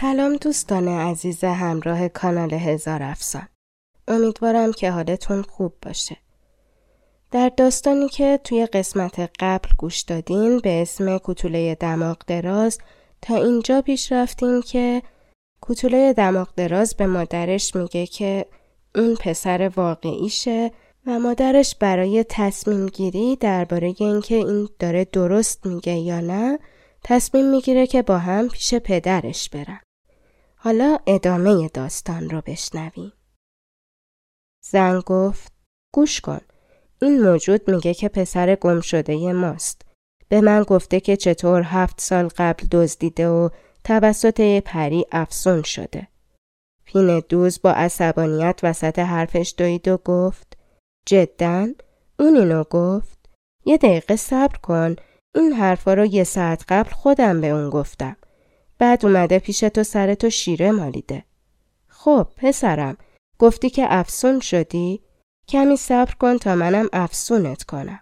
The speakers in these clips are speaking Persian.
سلام دوستان عزیز همراه کانال هزار افسان امیدوارم که حالتون خوب باشه در داستانی که توی قسمت قبل گوش دادین به اسم کوتوله دماغ دراز تا اینجا پیش رفتیم که کوتوله دماغ دراز به مادرش میگه که اون پسر واقعیشه و مادرش برای تصمیم گیری درباره اینکه این داره درست میگه یا نه تصمیم می‌گیره که با هم پیش پدرش برن. حالا ادامه داستان رو بشنویم. زن گفت گوش کن. این موجود میگه که پسر گم شده ماست. به من گفته که چطور هفت سال قبل دزدیده و توسط پری افسون شده. پین دوز با عصبانیت وسط حرفش دوید و گفت جدا اون اینو گفت یه دقیقه صبر کن این حرفا رو یه ساعت قبل خودم به اون گفتم. بعد اومده پیش تو سر تو شیره مالیده. خب پسرم گفتی که افسون شدی؟ کمی صبر کن تا منم افسونت کنم.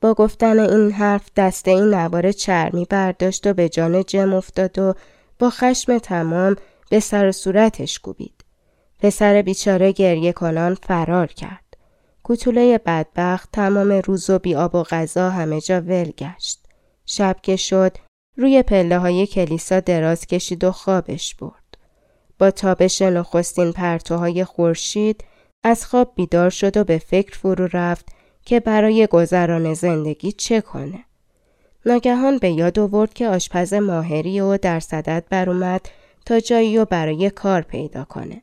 با گفتن این حرف دسته این نوار چرمی برداشت و به جان جم افتاد و با خشم تمام به سر و صورتش کوبید. پسر بیچاره گریه کنان فرار کرد. کوتوله بدبخت تمام روز و آب و غذا همه جا ول گشت. شب که شد روی پله های کلیسا دراز کشید و خوابش برد. با تابش نخستین پرتوهای خورشید از خواب بیدار شد و به فکر فرو رفت که برای گذران زندگی چه کنه. ناگهان به یاد آورد که آشپز ماهری و در صدد بر اومد تا جایی و برای کار پیدا کنه.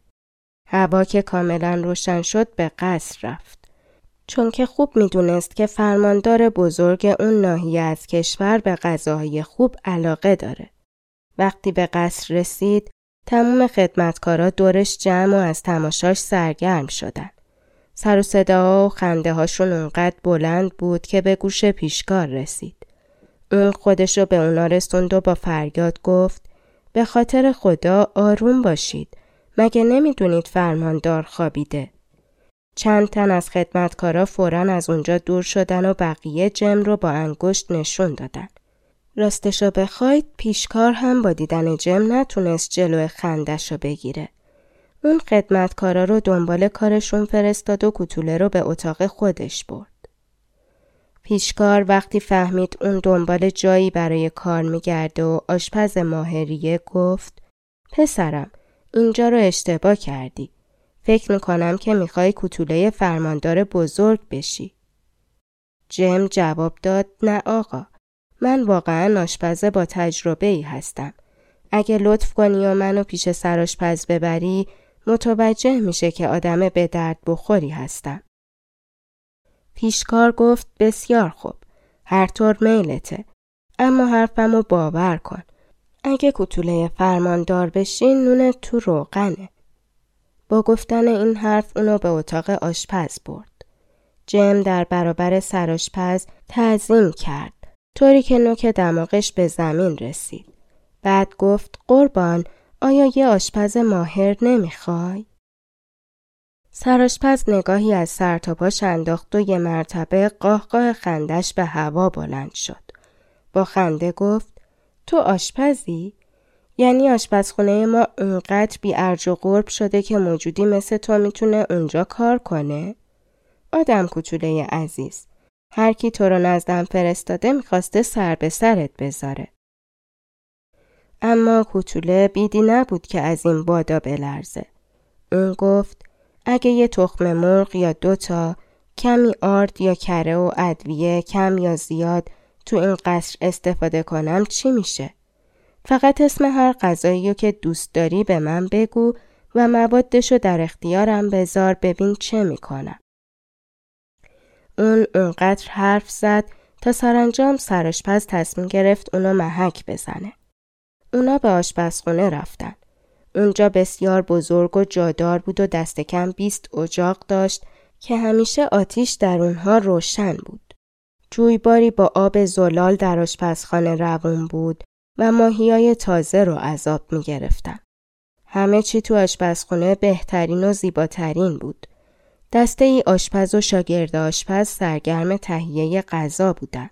هوا که کاملا روشن شد به قصر رفت. چون که خوب می‌دونست که فرماندار بزرگ اون ناحیه از کشور به غذاهای خوب علاقه داره. وقتی به قصر رسید، تموم خدمتکارا دورش جمع و از تماشاش سرگرم شدن. سر و صداها و خنده هاشون اونقدر بلند بود که به گوش پیشکار رسید. اون خودش به اونا رسوند و با فریاد گفت به خاطر خدا آروم باشید. مگه نمی‌دونید فرماندار خوابیده؟ چند تن از خدمتکارا فورا از اونجا دور شدن و بقیه جم رو با انگشت نشون دادن. راستشو بخواید پیشکار هم با دیدن جم نتونست جلو خندش رو بگیره. اون خدمتکارا رو دنبال کارشون فرستاد و کتوله رو به اتاق خودش برد. پیشکار وقتی فهمید اون دنبال جایی برای کار میگرده و آشپز ماهریه گفت پسرم اینجا رو اشتباه کردی. فکر می‌کنم که می‌خوای کتوله فرماندار بزرگ بشی. جم جواب داد نه آقا. من واقعا آشپز با تجربه ای هستم. اگه لطف کنی و منو پیش سراشپز ببری متوجه میشه که آدم به درد بخوری هستم. پیشکار گفت بسیار خوب. هر طور میلته. اما حرفمو باور کن. اگه کتوله فرماندار بشین نونت تو روغنه. با گفتن این حرف اونو به اتاق آشپز برد. جم در برابر سراشپز تعظیم کرد. طوری که نوک دماغش به زمین رسید. بعد گفت قربان آیا یه آشپز ماهر نمی‌خوای؟ سراشپز نگاهی از سر تا پاش انداخت و یه مرتبه قاه خندش به هوا بلند شد. با خنده گفت تو آشپزی؟ یعنی آشپزخونه ما اونقدر بی ارج و قرب شده که موجودی مثل تو می‌تونه اونجا کار کنه؟ آدم کوچوله عزیز هر کی تو رو نزدم فرستاده می‌خواسته سر به سرت بذاره. اما کوچوله بیدی نبود که از این بادا بلرزه. اون گفت اگه یه تخم مرغ یا دوتا کمی آرد یا کره و ادویه کم یا زیاد تو این قصر استفاده کنم چی میشه؟ فقط اسم هر غذایی که دوست داری به من بگو و موادشو در اختیارم بذار ببین چه می‌کنم. اون اونقدر حرف زد تا سرانجام سراشپز تصمیم گرفت اونو محک بزنه. اونا به آشپزخونه رفتن. اونجا بسیار بزرگ و جادار بود و دست کم بیست اجاق داشت که همیشه آتیش در اونها روشن بود. جویباری با آب زلال در آشپزخانه روون بود و ماهیای تازه رو عذاب می گرفتن. همه چی تو آشپزخونه بهترین و زیباترین بود. دسته ای آشپز و شاگرد آشپز سرگرم تهیه غذا بودند.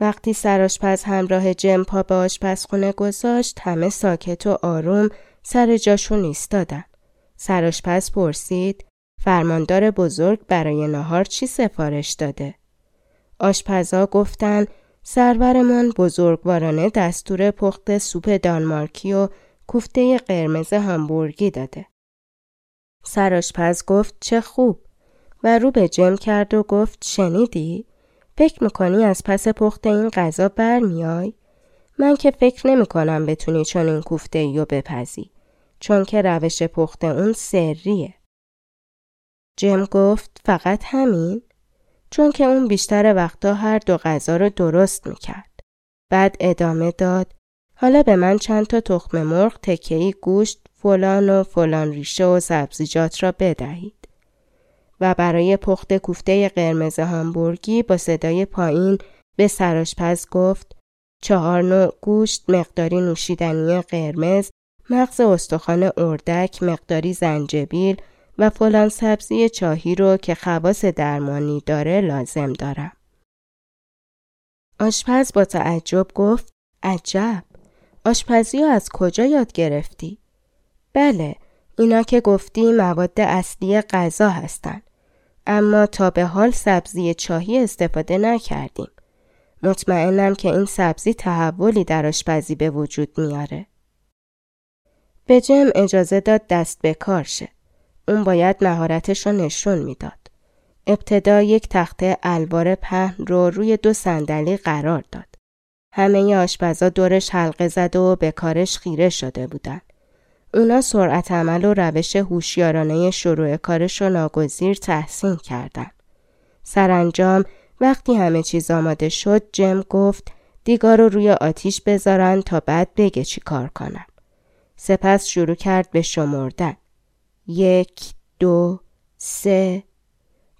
وقتی سرآشپز همراه جم پا به آشپزخونه گذاشت همه ساکت و آروم سر جاشون ایستادن. سرآشپز پرسید فرماندار بزرگ برای نهار چی سفارش داده؟ آشپزا گفتن سرورمان بزرگوارانه دستور پخت سوپ دانمارکی و کوفته قرمز همبورگی داده. سراشپز گفت چه خوب و رو به جم کرد و گفت شنیدی؟ فکر می‌کنی از پس پخت این غذا برمیای؟ من که فکر نمی کنم بتونی چون این کوفته ایو بپزی چون که روش پخت اون سریه. جم گفت فقط همین؟ چون که اون بیشتر وقتا هر دو غذا رو درست می‌کرد. بعد ادامه داد حالا به من چند تا تخم مرغ تکهی گوشت فلان و فلان ریشه و سبزیجات را بدهید. و برای پخت کوفته قرمز هامبورگی با صدای پایین به سراشپز گفت چهار نوع گوشت مقداری نوشیدنی قرمز مغز استخوان اردک مقداری زنجبیل و فلان سبزی چاهی رو که خواص درمانی داره لازم دارم. آشپز با تعجب گفت عجب آشپزی از کجا یاد گرفتی؟ بله اینا که گفتی مواد اصلی غذا هستند. اما تا به حال سبزی چاهی استفاده نکردیم. مطمئنم که این سبزی تحولی در آشپزی به وجود میاره. به جم اجازه داد دست به کار شه. اون باید مهارتش رو نشون می‌داد. ابتدا یک تخته الوار پهن رو روی دو صندلی قرار داد. همه آشپزا دورش حلقه زده و به کارش خیره شده بودن. اونا سرعت عمل و روش هوشیارانه شروع کارش رو ناگزیر تحسین کردن. سرانجام وقتی همه چیز آماده شد جم گفت دیگار رو روی آتیش بذارن تا بعد بگه چی کار کنم. سپس شروع کرد به شمردن. یک، دو، سه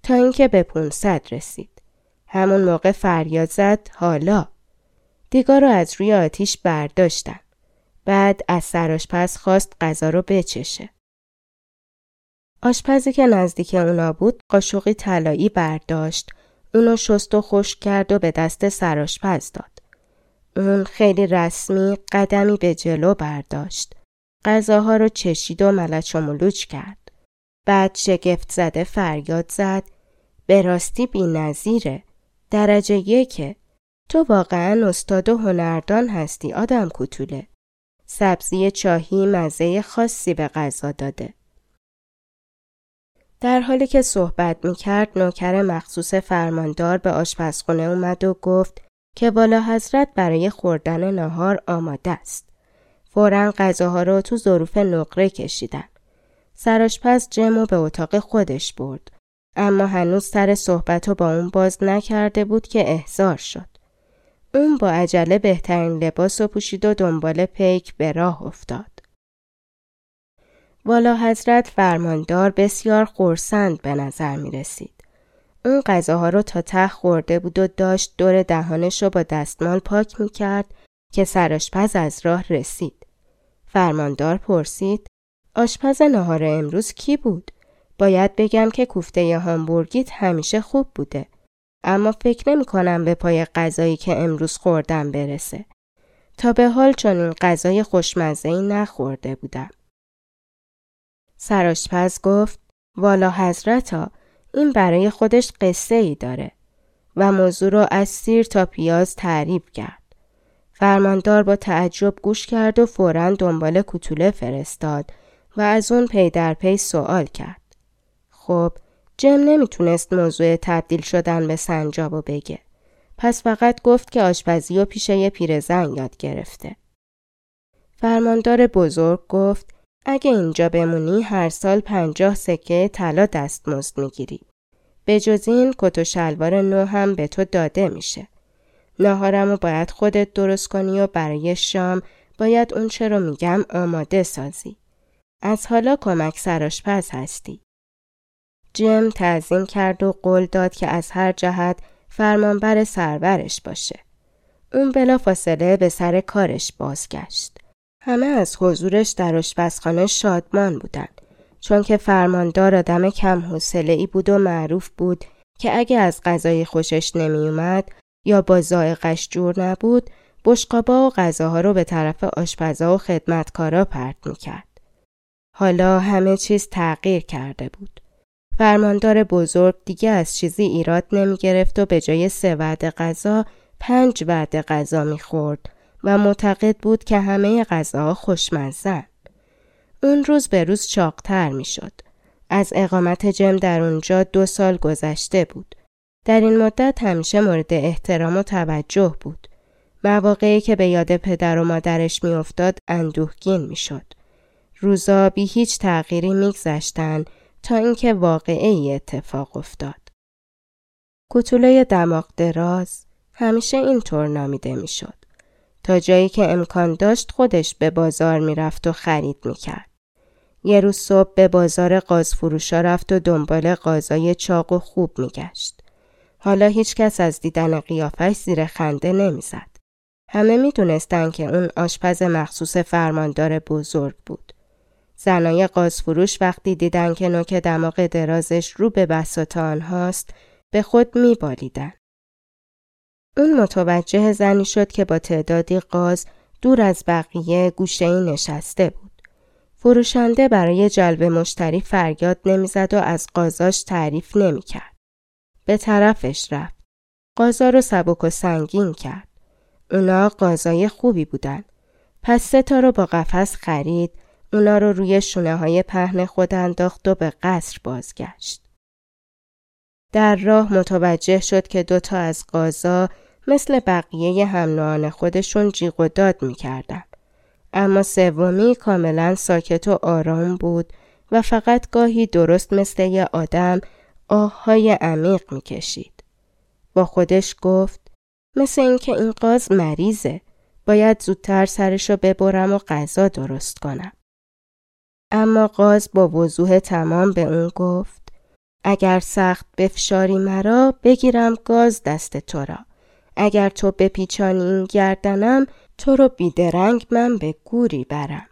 تا اینکه به 500 رسید. همون موقع فریاد زد حالا. دیگار رو از روی آتیش برداشتن. بعد از سرآشپز خواست غذا رو بچشه. آشپزی که نزدیک اونا بود قاشقی طلایی برداشت اونو شست و خوش کرد و به دست سرآشپز داد. اون خیلی رسمی قدمی به جلو برداشت. غذاها رو چشید و ملچ و ملوچ کرد. بعد شگفت زده فریاد زد به راستی بی نظیره. درجه یکه. تو واقعا استاد و هنردان هستی آدم کوتوله. سبزی چاهی مزه خاصی به غذا داده. در حالی که صحبت می کرد نوکر مخصوص فرماندار به آشپزخونه اومد و گفت که بالا حضرت برای خوردن نهار آماده است. فورا غذاها را تو ظروف نقره کشیدن. سراشپز جمو به اتاق خودش برد. اما هنوز سر صحبت رو با اون باز نکرده بود که احضار شد. اون با عجله بهترین لباس و پوشید و دنبال پیک به راه افتاد. والا حضرت فرماندار بسیار خورسند به نظر می رسید. اون غذاها رو تا ته خورده بود و داشت دور دهانش رو با دستمال پاک می کرد که سراشپز از راه رسید. فرماندار پرسید آشپز نهار امروز کی بود؟ باید بگم که کوفته هامبورگیت همیشه خوب بوده. اما فکر نمی کنم به پای غذایی که امروز خوردم برسه. تا به حال چون این غذای خوشمزه ای نخورده بودم. سراشپز گفت والا حضرتا این برای خودش قصه ای داره و موضوع را از سیر تا پیاز تعریف کرد. فرماندار با تعجب گوش کرد و فورا دنبال کتوله فرستاد و از اون پی در پی سوال کرد. خب جم نمی‌تونست موضوع تبدیل شدن به سنجابو بگه. پس فقط گفت که آشپزی و پیش یه پیرزن یاد گرفته. فرماندار بزرگ گفت اگه اینجا بمونی هر سال پنجاه سکه طلا دستمزد می‌گیری. به جز این کت و شلوار نو هم به تو داده میشه. ناهارمو باید خودت درست کنی و برای شام باید اون چه رو میگم آماده سازی. از حالا کمک سراشپز هستی. جم تعظیم کرد و قول داد که از هر جهت فرمانبر سرورش باشه. اون بلا فاصله به سر کارش بازگشت. همه از حضورش در آشپزخانه شادمان بودند چون که فرماندار آدم کم حوصله ای بود و معروف بود که اگه از غذای خوشش نمی اومد یا با ذائقش جور نبود بشقابا و غذاها رو به طرف آشپزا و خدمتکارا پرت می‌کرد. حالا همه چیز تغییر کرده بود. فرماندار بزرگ دیگه از چیزی ایراد نمی گرفت و به جای سه وعده غذا پنج وعده غذا می‌خورد و معتقد بود که همه غذاها خوشمزن. اون روز به روز چاقتر می‌شد. از اقامت جم در اونجا دو سال گذشته بود. در این مدت همیشه مورد احترام و توجه بود. مواقعی که به یاد پدر و مادرش میافتاد اندوهگین می‌شد. روزا بی هیچ تغییری میگذشتن تا اینکه واقعی اتفاق افتاد. کوتوله دماغ دراز همیشه اینطور نامیده می‌شد. تا جایی که امکان داشت خودش به بازار می‌رفت و خرید می‌کرد. یه روز صبح به بازار قاز فروشا رفت و دنبال قازای چاق و خوب میگشت. حالا هیچ کس از دیدن قیافش زیر خنده نمی‌زد. همه می‌دونستند که اون آشپز مخصوص فرماندار بزرگ بود. زنای قازفروش وقتی دیدن که نوک دماغ درازش رو به بساط آنهاست به خود میبالیدن. اون متوجه زنی شد که با تعدادی قاز دور از بقیه گوشه ای نشسته بود. فروشنده برای جلب مشتری فریاد نمی‌زد و از قازاش تعریف نمی‌کرد. به طرفش رفت. قازا رو سبک و سنگین کرد. اونا قازای خوبی بودن. پس سه تا رو با قفس خرید اونا رو روی شونه های پهن خود انداخت و به قصر بازگشت. در راه متوجه شد که دوتا از قازا مثل بقیه هم خودشون جیغ و داد می‌کردن. اما سومی کاملا ساکت و آرام بود و فقط گاهی درست مثل یه آدم آههای عمیق می‌کشید. با خودش گفت مثل اینکه این قاز مریضه. باید زودتر سرشو ببرم و غذا درست کنم. اما قاز با وضوح تمام به اون گفت اگر سخت بفشاری مرا بگیرم گاز دست تو را. اگر تو بپیچانی این گردنم تو رو بیدرنگ من به گوری برم.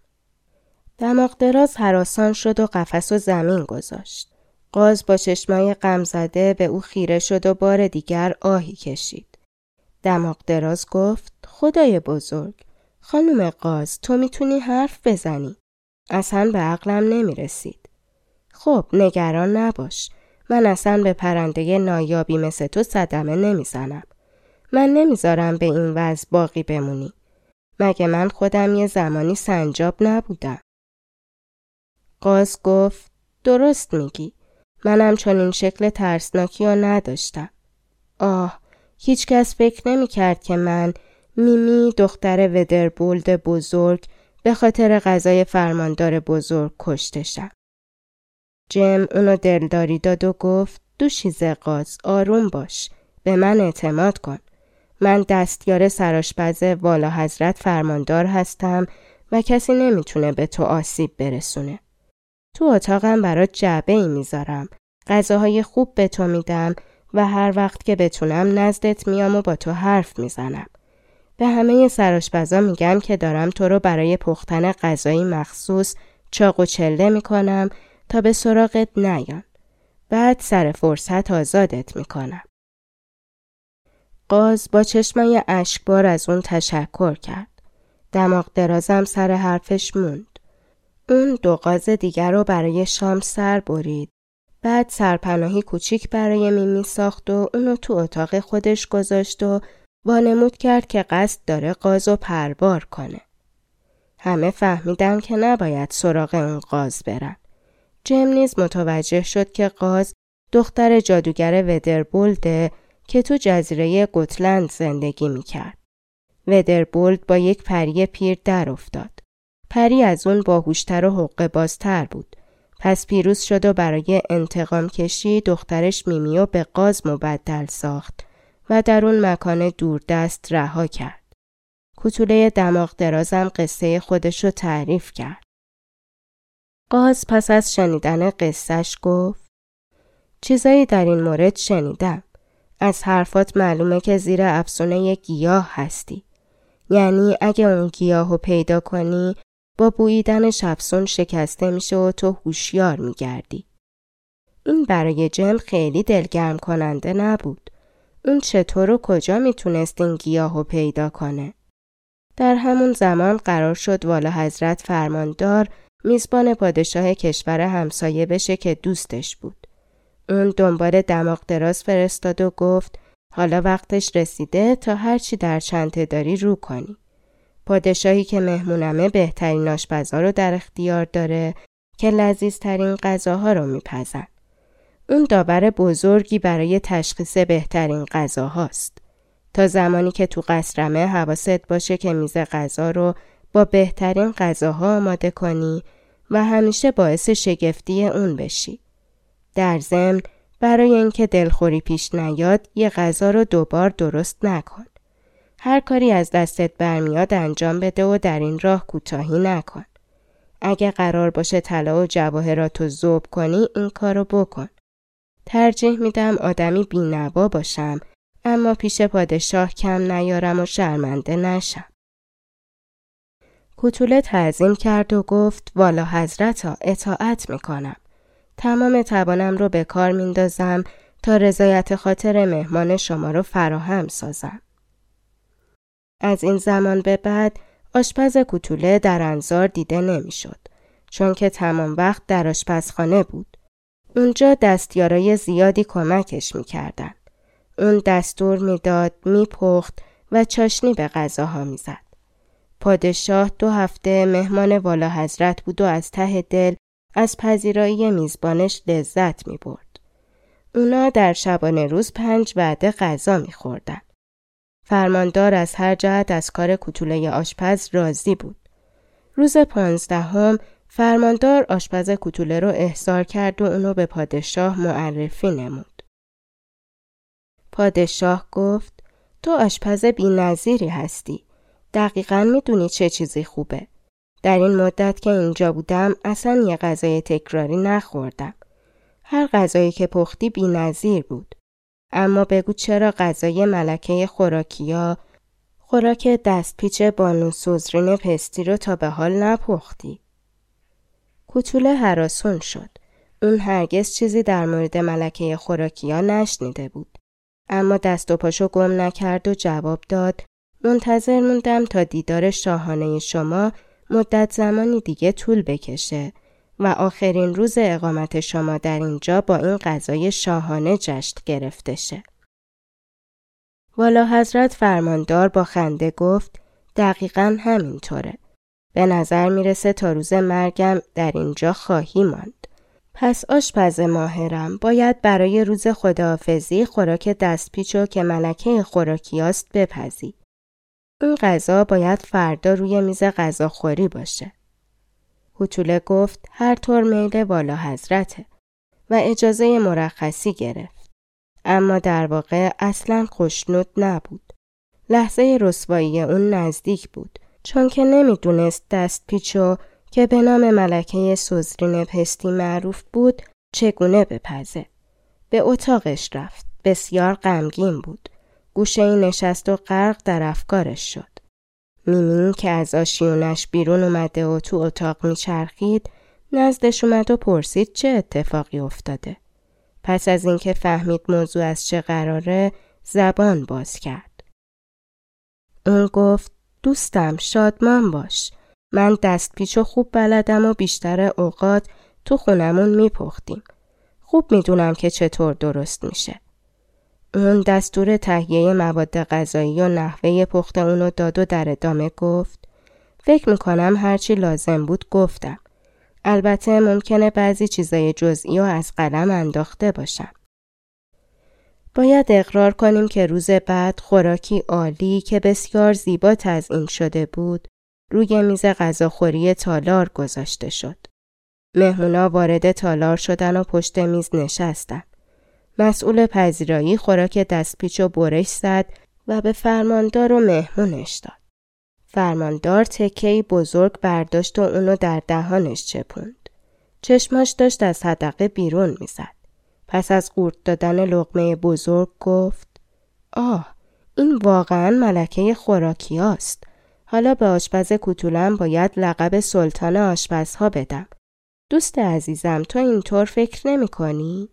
دماغ دراز حراسان شد و قفس و زمین گذاشت. قاز با چشمای غم زده به او خیره شد و بار دیگر آهی کشید. دماغ دراز گفت خدای بزرگ خانم قاز تو می‌تونی حرف بزنی. اصلا به عقلم نمی رسید. خب نگران نباش. من اصلا به پرنده نایابی مثل تو صدمه نمی‌زنم. من نمی‌ذارم به این وضع باقی بمونی. مگه من خودم یه زمانی سنجاب نبودم. قاز گفت درست میگی. منم این شکل ترسناکی رو نداشتم. آه هیچکس فکر نمی‌کرد که من میمی دختر ودربولد بزرگ به خاطر غذای فرماندار بزرگ کشتشم. جم اونو دلداری داد و گفت دوشیزه قاز آروم باش به من اعتماد کن. من دستیار سراشپز والا حضرت فرماندار هستم و کسی نمی‌تونه به تو آسیب برسونه. تو اتاقم برات جعبه ای می‌ذارم. غذاهای خوب به تو میدم و هر وقت که بتونم نزدت میام و با تو حرف می‌زنم. به همه سراشپزا میگم که دارم تو رو برای پختن غذایی مخصوص چاق و چله می‌کنم تا به سراغت نیان. بعد سر فرصت آزادت می‌کنم. قاز با چشمای اشکبار از اون تشکر کرد. دماغ درازم سر حرفش موند. اون دو قاز دیگر رو برای شام سر برید. بعد سرپناهی کوچیک برای میمی ساخت و اونو تو اتاق خودش گذاشت و وانمود کرد که قصد داره قاز و پربار کنه. همه فهمیدن که نباید سراغ اون قاز برن. جم نیز متوجه شد که قاز دختر جادوگر ودربولده که تو جزیره گوتلند زندگی می‌کرد. ودربولد با یک پری پیر در افتاد. پری از اون باهوشتر و حقه بازتر بود. پس پیروز شد و برای انتقام کشی دخترش میمیو به قاز مبدل ساخت و در اون مکان دوردست رها کرد. کوتوله دماغ درازم قصه خودش رو تعریف کرد. قاز پس از شنیدن قصهش گفت چیزایی در این مورد شنیدم. از حرفات معلومه که زیر افسونه گیاه هستی. یعنی اگه اون گیاه رو پیدا کنی با بوییدن افسون شکسته میشه و تو هوشیار میگردی. این برای جم خیلی دلگرم کننده نبود. اون چطور و کجا می‌تونست این گیاه رو پیدا کنه؟ در همون زمان قرار شد والا حضرت فرماندار میزبان پادشاه کشور همسایه بشه که دوستش بود. اون دنبال دماغ دراز فرستاد و گفت حالا وقتش رسیده تا هرچی در چنته داری رو کنی. پادشاهی که مهمونمه بهترین آشپزا رو در اختیار داره که لذیذترین غذاها رو میپزن. اون داور بزرگی برای تشخیص بهترین غذاهاست. تا زمانی که تو قصرمه حواست باشه که میز غذا رو با بهترین غذاها آماده کنی و همیشه باعث شگفتی اون بشی. در ضمن برای اینکه دلخوری پیش نیاد یه غذا رو دوبار درست نکن. هر کاری از دستت برمیاد انجام بده و در این راه کوتاهی نکن. اگه قرار باشه طلا و جواهرات زوب کنی این کارو بکن. ترجیح میدم آدمی بینوا باشم اما پیش پادشاه کم نیارم و شرمنده نشم. کوتوله تعظیم کرد و گفت والا حضرتا اطاعت می‌کنم. تمام توانم رو به کار میندازم تا رضایت خاطر مهمان شما رو فراهم سازم. از این زمان به بعد آشپز کوتوله در انظار دیده نمی‌شد چون که تمام وقت در آشپزخانه بود. اونجا دستیارای زیادی کمکش می‌کردن. اون دستور می‌داد، میپخت و چاشنی به غذاها می‌زد. پادشاه دو هفته مهمان والا حضرت بود و از ته دل از پذیرایی میزبانش لذت می برد. اونا در شبانه روز پنج وعده غذا می خوردن. فرماندار از هر جهت از کار کتوله آشپز راضی بود. روز پانزدهم فرماندار آشپز کتوله رو احضار کرد و اونو به پادشاه معرفی نمود. پادشاه گفت تو آشپز بی نظیری هستی. دقیقا می‌دونی چه چیزی خوبه. در این مدت که اینجا بودم اصلا یه غذای تکراری نخوردم. هر غذایی که پختی بی نظیر بود. اما بگو چرا غذای ملکه خوراکیا خوراک دستپیچ بانو سوزرین پستی رو تا به حال نپختی؟ کوتوله حراسون شد. اون هرگز چیزی در مورد ملکه خوراکیا نشنیده بود. اما دست و پاشو گم نکرد و جواب داد منتظر موندم تا دیدار شاهانه شما مدت زمانی دیگه طول بکشه و آخرین روز اقامت شما در اینجا با این غذای شاهانه جشن گرفته شه. والا حضرت فرماندار با خنده گفت دقیقا همینطوره. به نظر می‌رسه تا روز مرگم در اینجا خواهی ماند. پس آشپز ماهرم باید برای روز خداحافظی خوراک دستپیچو که ملکه خوراکیاست بپزی. اون غذا باید فردا روی میز غذاخوری باشه. هوتوله گفت هر طور میل والا حضرته و اجازه مرخصی گرفت. اما در واقع اصلا خوشنود نبود. لحظه رسوایی اون نزدیک بود چون که نمی‌دونست دست پیچو که به نام ملکه سوزرین پستی معروف بود چگونه بپزه. به اتاقش رفت. بسیار غمگین بود. گوشه نشست و غرق در افکارش شد. میمین که از آشیونش بیرون اومده و تو اتاق میچرخید نزدش اومد و پرسید چه اتفاقی افتاده. پس از اینکه فهمید موضوع از چه قراره زبان باز کرد. اون گفت دوستم شادمان باش. من دست پیچ و خوب بلدم و بیشتر اوقات تو خونمون میپختیم. خوب می‌دونم که چطور درست میشه. اون دستور تهیه مواد غذایی و نحوه پخت اونو داد و در ادامه گفت فکر می‌کنم هرچی لازم بود گفتم. البته ممکنه بعضی چیزای جزئی و از قلم انداخته باشم. باید اقرار کنیم که روز بعد خوراکی عالی که بسیار زیبا تزئین شده بود روی میز غذاخوری تالار گذاشته شد. مهمونا وارد تالار شدن و پشت میز نشستن. مسئول پذیرایی خوراک دستپیچ و برش زد و به فرماندار و مهمونش داد. فرماندار تکهی بزرگ برداشت و اونو در دهانش چپوند. چشماش داشت از حدقه بیرون می‌زد. پس از قورت دادن لغمه بزرگ گفت آه این واقعا ملکه خوراکی است. حالا به آشپز کوتولم باید لقب سلطان آشپزها بدم. دوست عزیزم تو اینطور فکر نمی کنی؟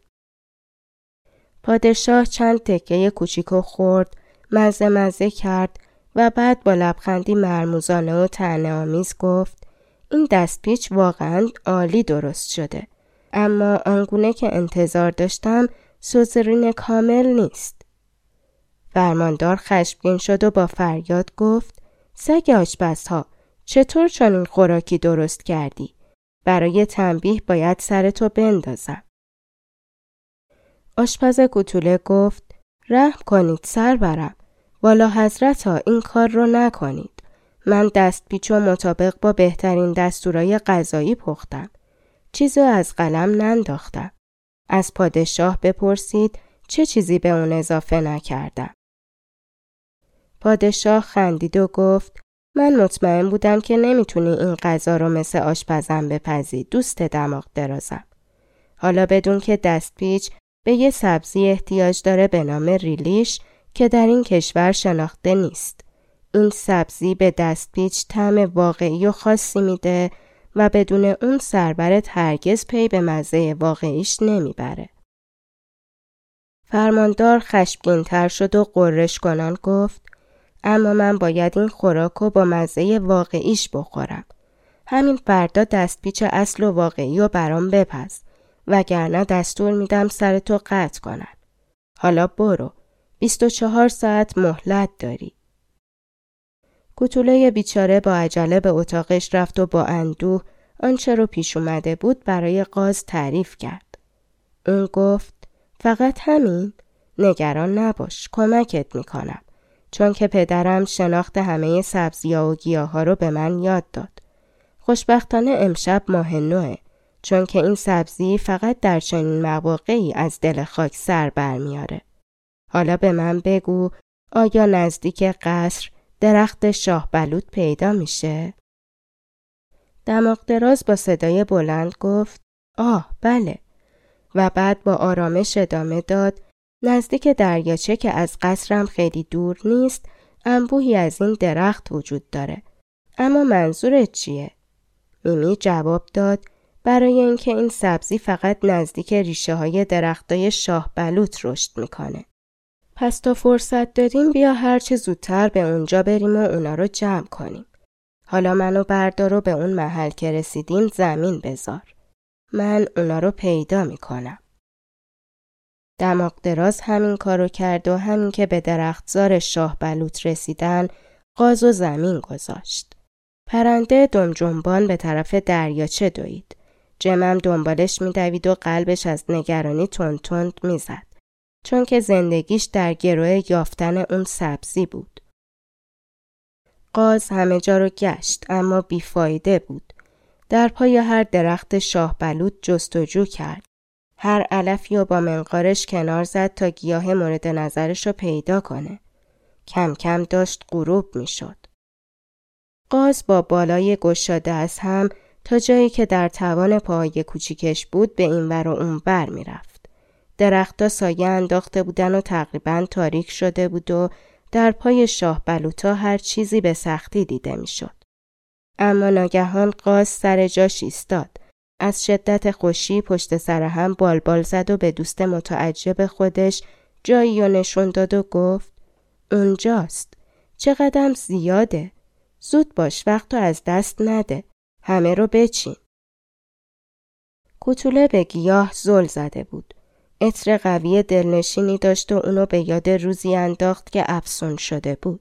پادشاه چند تکه کوچیکو خورد، مزه مزه کرد و بعد با لبخندی مرموزانه و تنه آمیز گفت این دستپیچ واقعا عالی درست شده. اما آنگونه که انتظار داشتم سوزرین کامل نیست. فرماندار خشمگین شد و با فریاد گفت سگ آشپزها چطور چنین خوراکی درست کردی؟ برای تنبیه باید سرتو بندازم. آشپز کوتوله گفت رحم کنید سر برم. والا حضرت ها این کار رو نکنید. من دست پیچ و مطابق با بهترین دستورای غذایی پختم. چیزو از قلم ننداختم. از پادشاه بپرسید چه چیزی به اون اضافه نکردم. پادشاه خندید و گفت من مطمئن بودم که نمی‌تونی این غذا رو مثل آشپزم بپزی دوست دماغ درازم. حالا بدون که دست پیچ به یه سبزی احتیاج داره به نام ریلیش که در این کشور شناخته نیست. این سبزی به دست پیچ طعم واقعی و خاصی میده و بدون اون سربرت هرگز پی به مزه واقعیش نمی‌بره. فرماندار خشمگین شد و قررش کنان گفت اما من باید این خوراک رو با مزه واقعیش بخورم. همین فردا دستپیچ اصل و واقعی رو برام بپز وگرنه دستور میدم سر تو قطع کنن. حالا برو. 24 ساعت مهلت داری. کتوله بیچاره با عجله به اتاقش رفت و با اندوه آنچه رو پیش اومده بود برای قاز تعریف کرد. اون گفت فقط همین؟ نگران نباش کمکت می‌کنم. چون که پدرم شناخت همه سبزی و گیاه ها رو به من یاد داد. خوشبختانه امشب ماه نوه چون که این سبزی فقط در چنین مواقعی از دل خاک سر برمیاره. حالا به من بگو آیا نزدیک قصر درخت شاه بلود پیدا میشه؟ دماغ دراز با صدای بلند گفت آه بله و بعد با آرامش ادامه داد نزدیک دریاچه که از قصرم خیلی دور نیست انبوهی از این درخت وجود داره اما منظورت چیه؟ میمی جواب داد برای اینکه این سبزی فقط نزدیک ریشه های درختای شاه بلوط رشد می‌کنه. پس تا فرصت داریم بیا هرچه زودتر به اونجا بریم و اونا رو جمع کنیم. حالا منو بردار و به اون محل که رسیدیم زمین بذار. من اونا رو پیدا می‌کنم. دماغ دراز همین کارو کرد و همین که به درختزار شاه بلوط رسیدن قاز و زمین گذاشت. پرنده دم جنبان به طرف دریاچه دوید. جمم دنبالش میدوید و قلبش از نگرانی تند تند می‌زد. چون که زندگیش در گروه یافتن اون سبزی بود. قاز همه جا رو گشت اما بیفایده بود. در پای هر درخت شاه بلود جستجو کرد. هر علفی و با منقارش کنار زد تا گیاه مورد نظرش رو پیدا کنه. کم کم داشت غروب می شد. قاز با بالای گشاده از هم تا جایی که در توان پای کوچیکش بود به این ور و اون بر می رفت. درختا سایه انداخته بودن و تقریبا تاریک شده بود و در پای شاه بلوتا هر چیزی به سختی دیده می شد. اما ناگهان قاز سر جاش ایستاد. از شدت خوشی پشت سر هم بالبال زد و به دوست متعجب خودش جایی و نشون داد و گفت اونجاست. چقدر زیاده. زود باش وقتو از دست نده. همه رو بچین. کوتوله به گیاه زل زده بود. عطر قوی دلنشینی داشت و اونو به یاد روزی انداخت که افسون شده بود.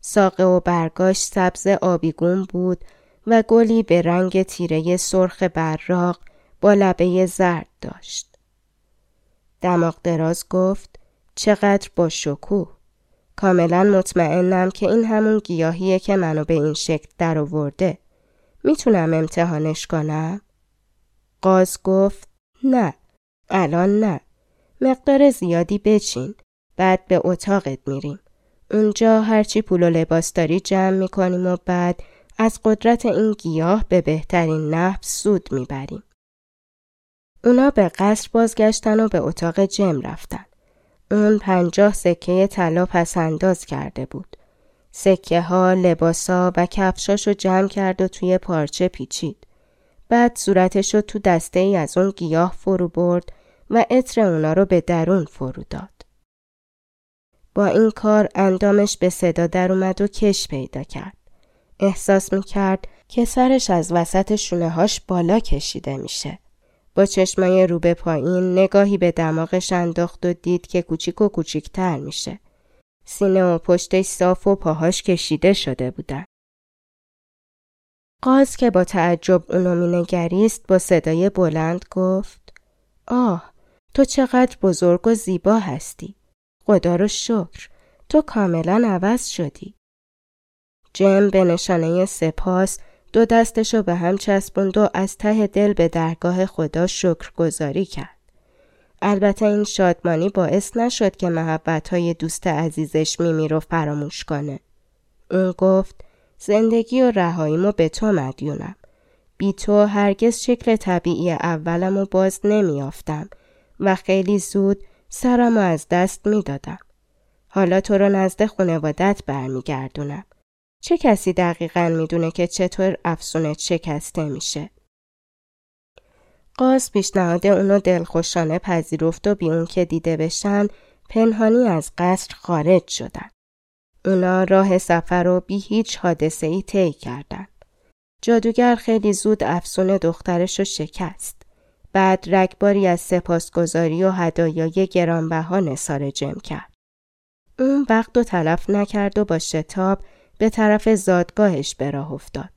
ساقه و برگاش سبز آبیگون بود و گلی به رنگ تیره سرخ براق با لبه زرد داشت. دماغ دراز گفت چقدر با شکوه. کاملا مطمئنم که این همون گیاهیه که منو به این شکل درآورده. می‌تونم امتحانش کنم؟ قاز گفت نه الان نه مقدار زیادی بچین بعد به اتاقت میریم اونجا هرچی پول و لباس داری جمع می‌کنیم و بعد از قدرت این گیاه به بهترین نحو سود می‌بریم. اونا به قصر بازگشتن و به اتاق جم رفتن. اون پنجاه سکه طلا پس انداز کرده بود. سکه ها، لباسا و کفشاشو جمع کرد و توی پارچه پیچید. بعد صورتشو تو دسته ای از اون گیاه فرو برد و عطر اونا رو به درون فرو داد. با این کار اندامش به صدا در اومد و کش پیدا کرد. احساس می کرد که سرش از وسط شونه هاش بالا کشیده میشه. با چشمای رو به پایین نگاهی به دماغش انداخت و دید که کوچیک و کوچیکتر میشه. سینه و پشتش صاف و پاهاش کشیده شده بودن. قاز که با تعجب اونو مینگریست با صدای بلند گفت آه تو چقدر بزرگ و زیبا هستی. خدا رو شکر تو کاملا عوض شدی. جم به نشانه سپاس دو دستشو به هم چسبوند و از ته دل به درگاه خدا شکر گذاری کرد. البته این شادمانی باعث نشد که محبت های دوست عزیزش میمی رو فراموش کنه. اون گفت زندگی و رهاییمو به تو مدیونم. بی تو هرگز شکل طبیعی اولم و باز نمیافتم و خیلی زود سرم از دست می‌دادم. حالا تو رو نزد خانوادت برمیگردونم. چه کسی دقیقا می‌دونه که چطور افسونت شکسته میشه؟ قاز پیشنهاد اونو دلخوشانه پذیرفت و بی اون که دیده بشن پنهانی از قصر خارج شدن. اونا راه سفر رو بی هیچ حادثه ای طی کردن. جادوگر خیلی زود افسون دخترش رو شکست. بعد رگباری از سپاسگزاری و هدایای گرانبها نصار جمع کرد. اون وقت و تلف نکرد و با شتاب به طرف زادگاهش به افتاد.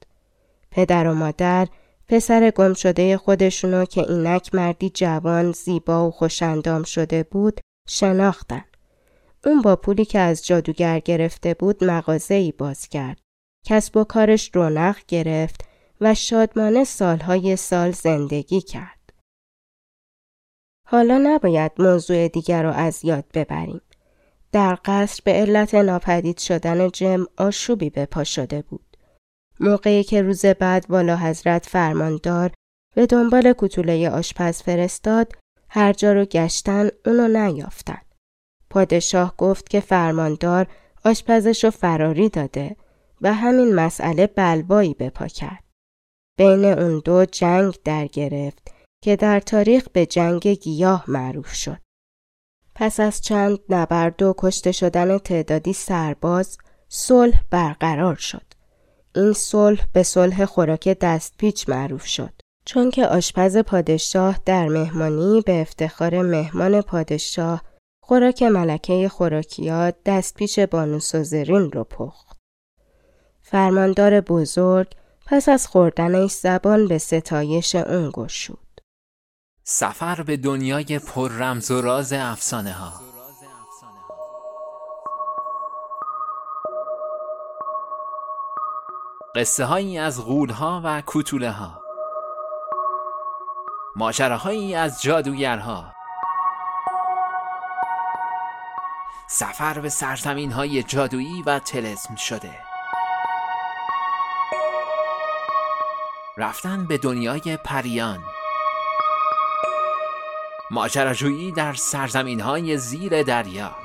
پدر و مادر پسر گم شده خودشونو که اینک مردی جوان زیبا و خوشندام شده بود شناختن. اون با پولی که از جادوگر گرفته بود مغازه ای باز کرد. کسب و کارش رونق گرفت و شادمانه سالهای سال زندگی کرد. حالا نباید موضوع دیگر رو از یاد ببریم. در قصر به علت ناپدید شدن جم آشوبی به پا شده بود. موقعی که روز بعد والا حضرت فرماندار به دنبال کتوله آشپز فرستاد هر جا رو گشتن اونو نیافتن. پادشاه گفت که فرماندار آشپزش رو فراری داده و همین مسئله بلوایی به پا کرد. بین اون دو جنگ در گرفت که در تاریخ به جنگ گیاه معروف شد. پس از چند نبرد و کشته شدن تعدادی سرباز صلح برقرار شد. این صلح به صلح خوراک دستپیچ معروف شد. چون که آشپز پادشاه در مهمانی به افتخار مهمان پادشاه خوراک ملکه خوراکیات دستپیچ بانو سوزرین رو پخت. فرماندار بزرگ پس از خوردنش زبان به ستایش اون گشود. سفر به دنیای پر رمز و راز افسانه ها قصه هایی از غول ها و کتوله ها ماجراهایی از جادوگرها. سفر به سرزمین های جادویی و تلسم شده. رفتن به دنیای پریان. ماجراجویی در سرزمین های زیر دریا.